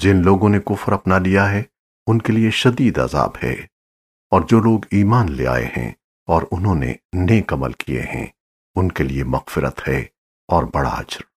جن لوگوں نے کفر اپنا لیا ہے، ان کے لیے شدید عذاب ہے۔ اور جو لوگ ایمان لے آئے ہیں اور انہوں نے نیک عمل کیے ہیں، ان کے لیے مغفرت ہے اور بڑا اجر۔